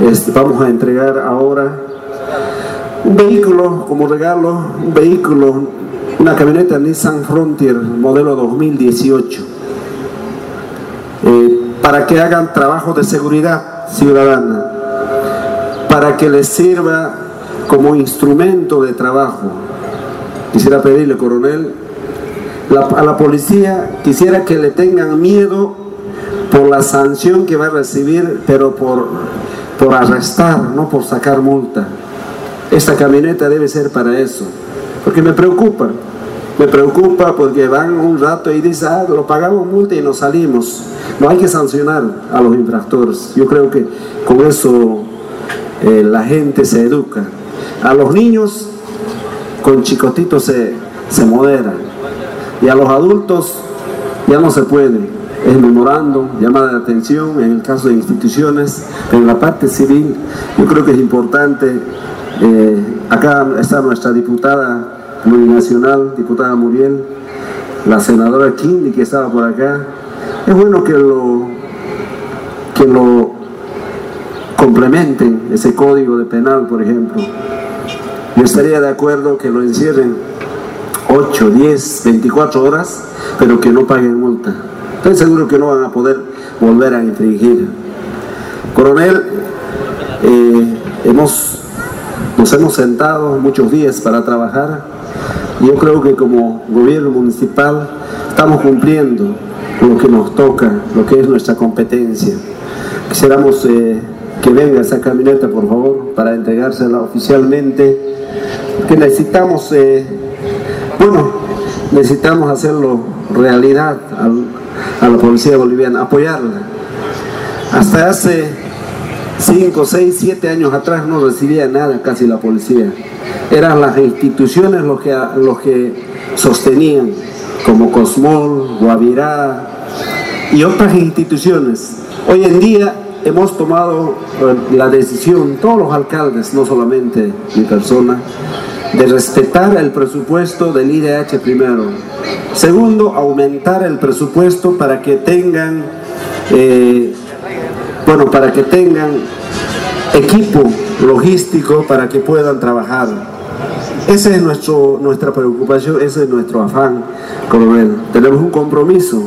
este, vamos a entregar ahora un vehículo como regalo, un vehículo, una camioneta Nissan Frontier modelo 2018, eh, para que hagan trabajo de seguridad ciudadana, para que les sirva como instrumento de trabajo. Quisiera pedirle, coronel, a la policía, quisiera que le tengan miedo por la sanción que va a recibir, pero por, por arrestar, no por sacar multa. Esta camioneta debe ser para eso, porque me preocupa, me preocupa porque van un rato y dicen, ah, lo pagamos multa y nos salimos. No hay que sancionar a los infractores. Yo creo que con eso eh, la gente se educa. A los niños con chicotitos se, se modera y a los adultos ya no se puede. Es memorando, llamada de atención en el caso de instituciones, en la parte civil yo creo que es importante eh, acá está nuestra diputada plurinacional, diputada Muriel, la senadora Kindi que estaba por acá. Es bueno que lo, que lo complementen, ese código de penal, por ejemplo. Yo estaría de acuerdo que lo encierren 8, 10, 24 horas, pero que no paguen multa. Estoy seguro que no van a poder volver a infringir. Coronel, eh, hemos nos hemos sentado muchos días para trabajar yo creo que como gobierno municipal estamos cumpliendo lo que nos toca, lo que es nuestra competencia. Quisiéramos eh, que venga esa camioneta, por favor, para entregársela oficialmente, que necesitamos, eh, bueno, necesitamos hacerlo realidad a la policía boliviana, apoyarla. Hasta hace 5, 6, 7 años atrás no recibía nada casi la policía. Eran las instituciones los que, los que sostenían, como Cosmol, Guavirá y otras instituciones. Hoy en día hemos tomado eh, la decisión, todos los alcaldes, no solamente mi persona, de respetar el presupuesto del IDH primero. Segundo, aumentar el presupuesto para que tengan eh, bueno, para que tengan equipo logístico para que puedan trabajar. Esa es nuestro, nuestra preocupación, ese es nuestro afán, coronel. Tenemos un compromiso